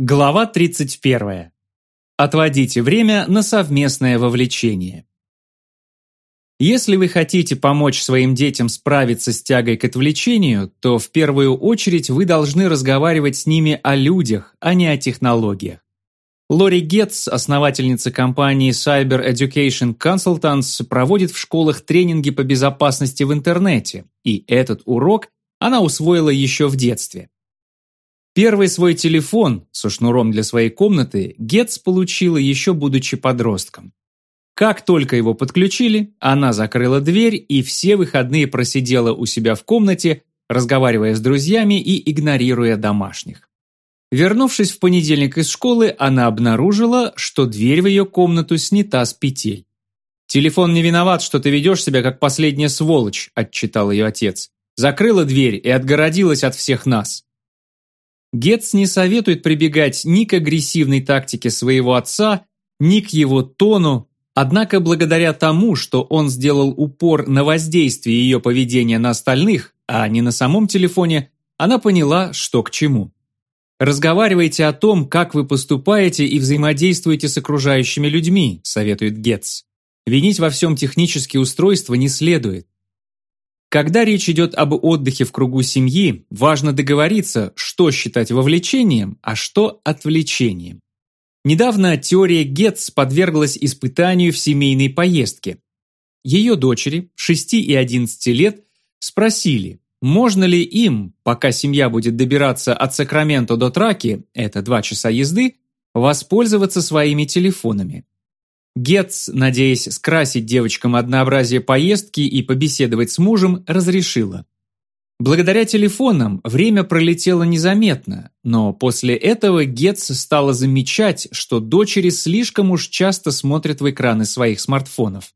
Глава 31. Отводите время на совместное вовлечение. Если вы хотите помочь своим детям справиться с тягой к отвлечению, то в первую очередь вы должны разговаривать с ними о людях, а не о технологиях. Лори Гетц, основательница компании Cyber Education Consultants, проводит в школах тренинги по безопасности в интернете, и этот урок она усвоила еще в детстве. Первый свой телефон со шнуром для своей комнаты Гетц получила еще будучи подростком. Как только его подключили, она закрыла дверь и все выходные просидела у себя в комнате, разговаривая с друзьями и игнорируя домашних. Вернувшись в понедельник из школы, она обнаружила, что дверь в ее комнату снята с петель. «Телефон не виноват, что ты ведешь себя как последняя сволочь», – отчитал ее отец. Закрыла дверь и отгородилась от всех нас. Гетц не советует прибегать ни к агрессивной тактике своего отца, ни к его тону, Однако благодаря тому, что он сделал упор на воздействие ее поведения на остальных, а не на самом телефоне, она поняла, что к чему. «Разговаривайте о том, как вы поступаете и взаимодействуете с окружающими людьми», советует Гетц. Винить во всем технические устройства не следует. Когда речь идет об отдыхе в кругу семьи, важно договориться, что считать вовлечением, а что отвлечением. Недавно теория Гетц подверглась испытанию в семейной поездке. Ее дочери, 6 и 11 лет, спросили, можно ли им, пока семья будет добираться от Сакраменто до Траки, это два часа езды, воспользоваться своими телефонами. Гетц, надеясь скрасить девочкам однообразие поездки и побеседовать с мужем, разрешила. Благодаря телефонам время пролетело незаметно, но после этого Гетц стала замечать, что дочери слишком уж часто смотрят в экраны своих смартфонов.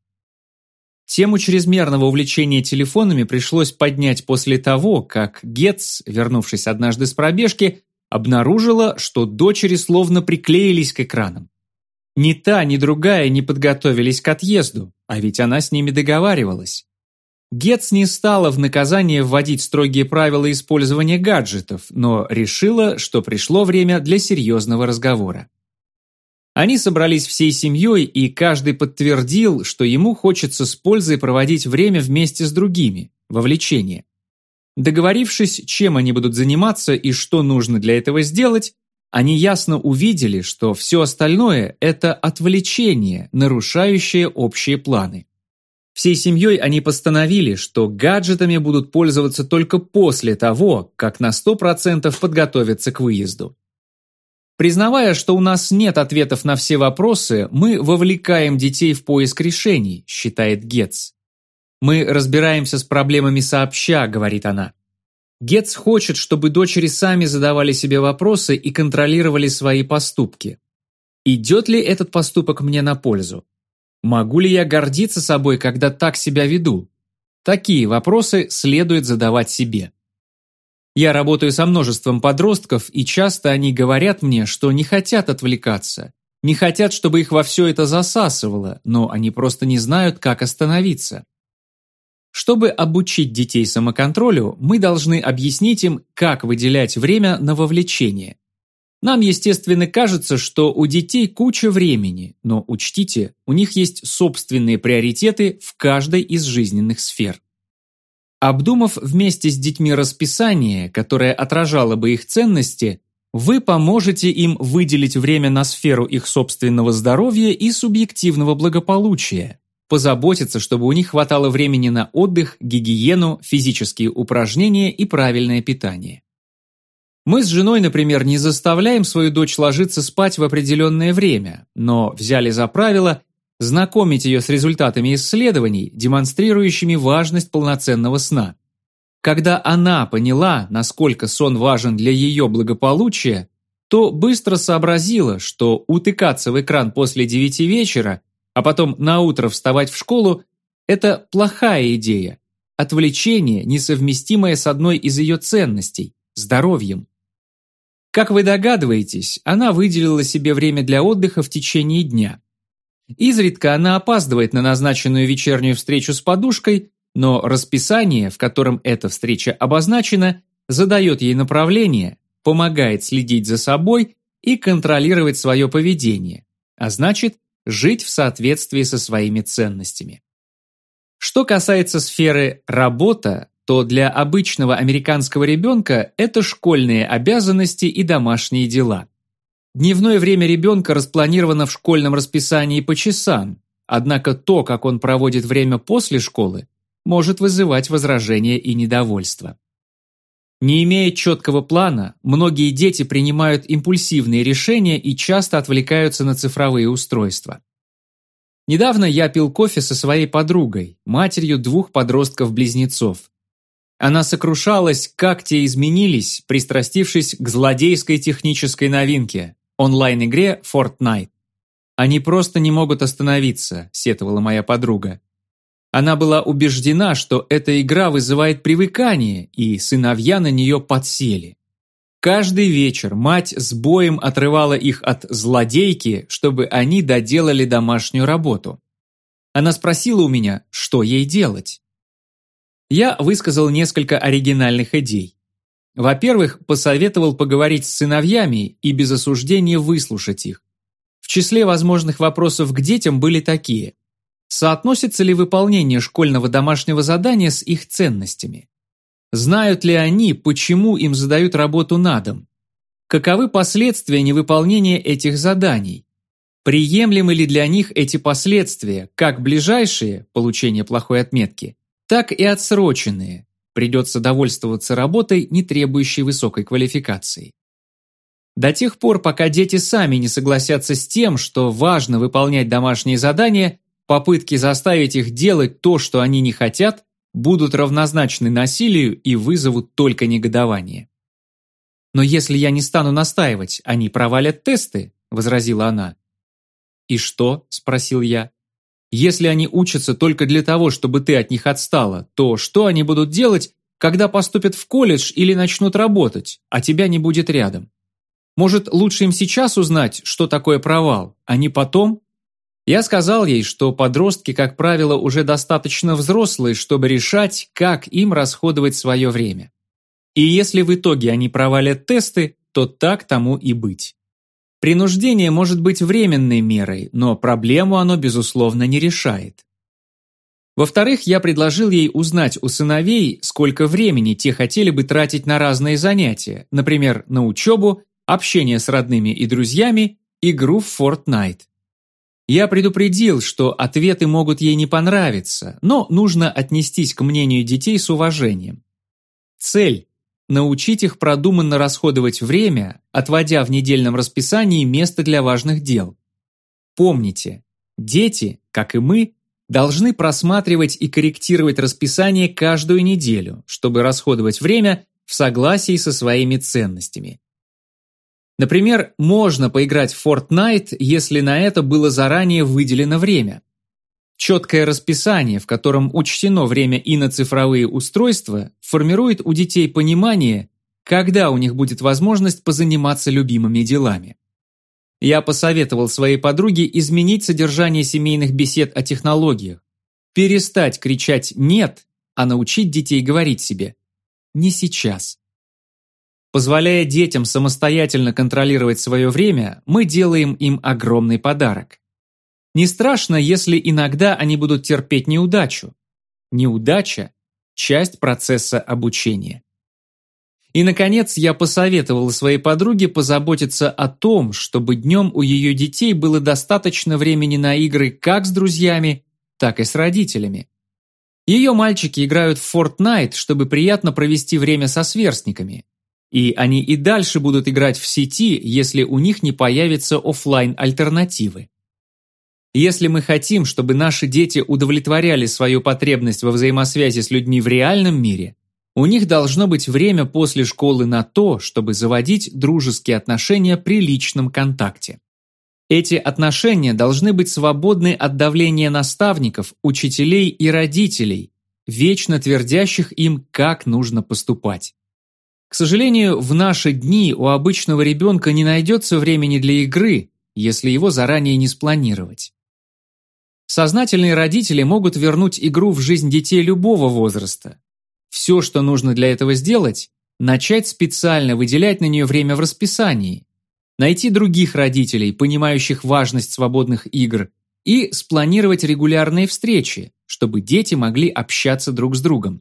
Тему чрезмерного увлечения телефонами пришлось поднять после того, как Гетц, вернувшись однажды с пробежки, обнаружила, что дочери словно приклеились к экранам. Ни та, ни другая не подготовились к отъезду, а ведь она с ними договаривалась. Гетц не стала в наказание вводить строгие правила использования гаджетов, но решила, что пришло время для серьезного разговора. Они собрались всей семьей, и каждый подтвердил, что ему хочется с пользой проводить время вместе с другими, вовлечение. Договорившись, чем они будут заниматься и что нужно для этого сделать, они ясно увидели, что все остальное – это отвлечение, нарушающее общие планы. Всей семьей они постановили, что гаджетами будут пользоваться только после того, как на 100% подготовятся к выезду. Признавая, что у нас нет ответов на все вопросы, мы вовлекаем детей в поиск решений, считает Гетц. Мы разбираемся с проблемами сообща, говорит она. Гетц хочет, чтобы дочери сами задавали себе вопросы и контролировали свои поступки. Идет ли этот поступок мне на пользу? Могу ли я гордиться собой, когда так себя веду? Такие вопросы следует задавать себе. Я работаю со множеством подростков, и часто они говорят мне, что не хотят отвлекаться, не хотят, чтобы их во все это засасывало, но они просто не знают, как остановиться. Чтобы обучить детей самоконтролю, мы должны объяснить им, как выделять время на вовлечение. Нам, естественно, кажется, что у детей куча времени, но учтите, у них есть собственные приоритеты в каждой из жизненных сфер. Обдумав вместе с детьми расписание, которое отражало бы их ценности, вы поможете им выделить время на сферу их собственного здоровья и субъективного благополучия, позаботиться, чтобы у них хватало времени на отдых, гигиену, физические упражнения и правильное питание. Мы с женой, например, не заставляем свою дочь ложиться спать в определенное время, но взяли за правило знакомить ее с результатами исследований, демонстрирующими важность полноценного сна. Когда она поняла, насколько сон важен для ее благополучия, то быстро сообразила, что утыкаться в экран после девяти вечера, а потом на утро вставать в школу – это плохая идея, отвлечение, несовместимое с одной из ее ценностей – здоровьем. Как вы догадываетесь, она выделила себе время для отдыха в течение дня. Изредка она опаздывает на назначенную вечернюю встречу с подушкой, но расписание, в котором эта встреча обозначена, задает ей направление, помогает следить за собой и контролировать свое поведение, а значит, жить в соответствии со своими ценностями. Что касается сферы «работа», то для обычного американского ребенка это школьные обязанности и домашние дела. Дневное время ребенка распланировано в школьном расписании по часам, однако то, как он проводит время после школы, может вызывать возражения и недовольство. Не имея четкого плана, многие дети принимают импульсивные решения и часто отвлекаются на цифровые устройства. Недавно я пил кофе со своей подругой, матерью двух подростков-близнецов. Она сокрушалась, как те изменились, пристрастившись к злодейской технической новинке – онлайн-игре Fortnite. «Они просто не могут остановиться», – сетовала моя подруга. Она была убеждена, что эта игра вызывает привыкание, и сыновья на нее подсели. Каждый вечер мать с боем отрывала их от злодейки, чтобы они доделали домашнюю работу. Она спросила у меня, что ей делать. Я высказал несколько оригинальных идей. Во-первых, посоветовал поговорить с сыновьями и без осуждения выслушать их. В числе возможных вопросов к детям были такие. Соотносится ли выполнение школьного домашнего задания с их ценностями? Знают ли они, почему им задают работу на дом? Каковы последствия невыполнения этих заданий? Приемлемы ли для них эти последствия, как ближайшие, получение плохой отметки, так и отсроченные, придется довольствоваться работой, не требующей высокой квалификации. До тех пор, пока дети сами не согласятся с тем, что важно выполнять домашние задания, попытки заставить их делать то, что они не хотят, будут равнозначны насилию и вызовут только негодование. «Но если я не стану настаивать, они провалят тесты», – возразила она. «И что?» – спросил я. «Если они учатся только для того, чтобы ты от них отстала, то что они будут делать, когда поступят в колледж или начнут работать, а тебя не будет рядом? Может, лучше им сейчас узнать, что такое провал, а не потом?» Я сказал ей, что подростки, как правило, уже достаточно взрослые, чтобы решать, как им расходовать свое время. И если в итоге они провалят тесты, то так тому и быть. Принуждение может быть временной мерой, но проблему оно, безусловно, не решает. Во-вторых, я предложил ей узнать у сыновей, сколько времени те хотели бы тратить на разные занятия, например, на учебу, общение с родными и друзьями, игру в Fortnite. Я предупредил, что ответы могут ей не понравиться, но нужно отнестись к мнению детей с уважением. Цель – научить их продуманно расходовать время, отводя в недельном расписании место для важных дел. Помните, дети, как и мы, должны просматривать и корректировать расписание каждую неделю, чтобы расходовать время в согласии со своими ценностями. Например, можно поиграть в Fortnite, если на это было заранее выделено время. Четкое расписание, в котором учтено время и на цифровые устройства, формирует у детей понимание, когда у них будет возможность позаниматься любимыми делами. Я посоветовал своей подруге изменить содержание семейных бесед о технологиях, перестать кричать «нет», а научить детей говорить себе «не сейчас». Позволяя детям самостоятельно контролировать свое время, мы делаем им огромный подарок. Не страшно, если иногда они будут терпеть неудачу. Неудача – часть процесса обучения. И, наконец, я посоветовал своей подруге позаботиться о том, чтобы днем у ее детей было достаточно времени на игры как с друзьями, так и с родителями. Ее мальчики играют в Fortnite, чтобы приятно провести время со сверстниками, и они и дальше будут играть в сети, если у них не появятся офлайн альтернативы Если мы хотим, чтобы наши дети удовлетворяли свою потребность во взаимосвязи с людьми в реальном мире, у них должно быть время после школы на то, чтобы заводить дружеские отношения при личном контакте. Эти отношения должны быть свободны от давления наставников, учителей и родителей, вечно твердящих им, как нужно поступать. К сожалению, в наши дни у обычного ребенка не найдется времени для игры, если его заранее не спланировать. Сознательные родители могут вернуть игру в жизнь детей любого возраста. Все, что нужно для этого сделать, начать специально выделять на нее время в расписании. найти других родителей, понимающих важность свободных игр, и спланировать регулярные встречи, чтобы дети могли общаться друг с другом.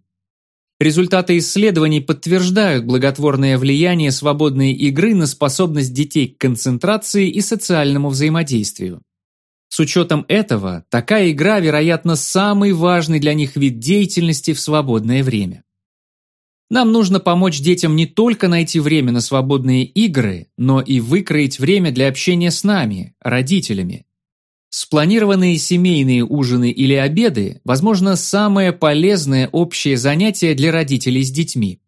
Результаты исследований подтверждают благотворное влияние свободной игры на способность детей к концентрации и социальному взаимодействию. С учетом этого, такая игра, вероятно, самый важный для них вид деятельности в свободное время. Нам нужно помочь детям не только найти время на свободные игры, но и выкроить время для общения с нами, родителями, Спланированные семейные ужины или обеды, возможно, самое полезное общее занятие для родителей с детьми.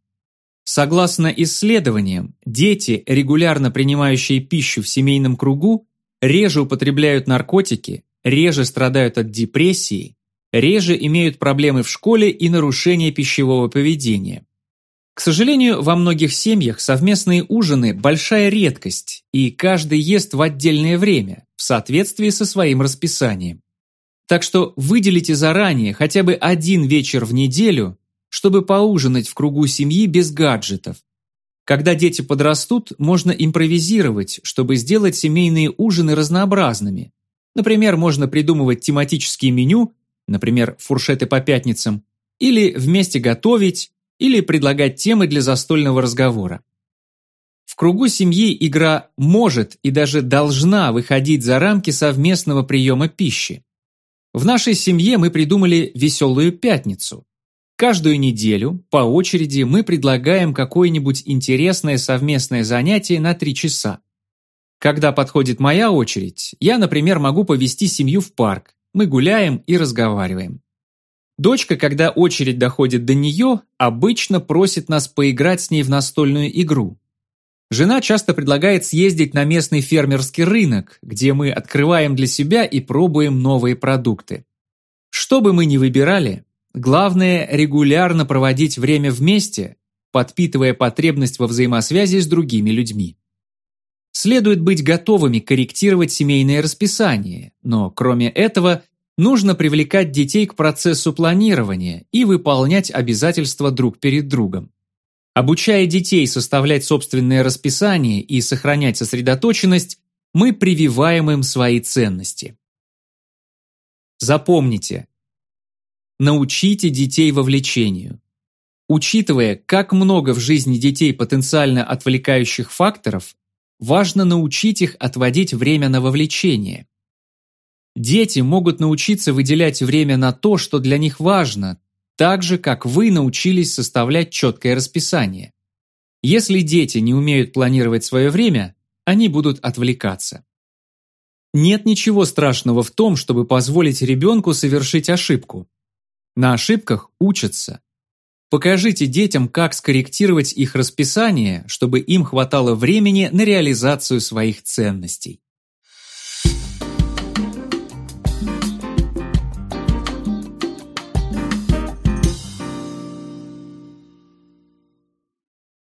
Согласно исследованиям, дети, регулярно принимающие пищу в семейном кругу, реже употребляют наркотики, реже страдают от депрессии, реже имеют проблемы в школе и нарушения пищевого поведения. К сожалению, во многих семьях совместные ужины – большая редкость, и каждый ест в отдельное время, в соответствии со своим расписанием. Так что выделите заранее хотя бы один вечер в неделю, чтобы поужинать в кругу семьи без гаджетов. Когда дети подрастут, можно импровизировать, чтобы сделать семейные ужины разнообразными. Например, можно придумывать тематические меню, например, фуршеты по пятницам, или вместе готовить, или предлагать темы для застольного разговора. В кругу семьи игра может и даже должна выходить за рамки совместного приема пищи. В нашей семье мы придумали «Веселую пятницу». Каждую неделю, по очереди, мы предлагаем какое-нибудь интересное совместное занятие на три часа. Когда подходит моя очередь, я, например, могу повести семью в парк. Мы гуляем и разговариваем. Дочка, когда очередь доходит до нее, обычно просит нас поиграть с ней в настольную игру. Жена часто предлагает съездить на местный фермерский рынок, где мы открываем для себя и пробуем новые продукты. Что бы мы ни выбирали, главное регулярно проводить время вместе, подпитывая потребность во взаимосвязи с другими людьми. Следует быть готовыми корректировать семейное расписание, но кроме этого нужно привлекать детей к процессу планирования и выполнять обязательства друг перед другом. Обучая детей составлять собственное расписание и сохранять сосредоточенность, мы прививаем им свои ценности. Запомните. Научите детей вовлечению. Учитывая, как много в жизни детей потенциально отвлекающих факторов, важно научить их отводить время на вовлечение. Дети могут научиться выделять время на то, что для них важно, так же, как вы научились составлять четкое расписание. Если дети не умеют планировать свое время, они будут отвлекаться. Нет ничего страшного в том, чтобы позволить ребенку совершить ошибку. На ошибках учатся. Покажите детям, как скорректировать их расписание, чтобы им хватало времени на реализацию своих ценностей.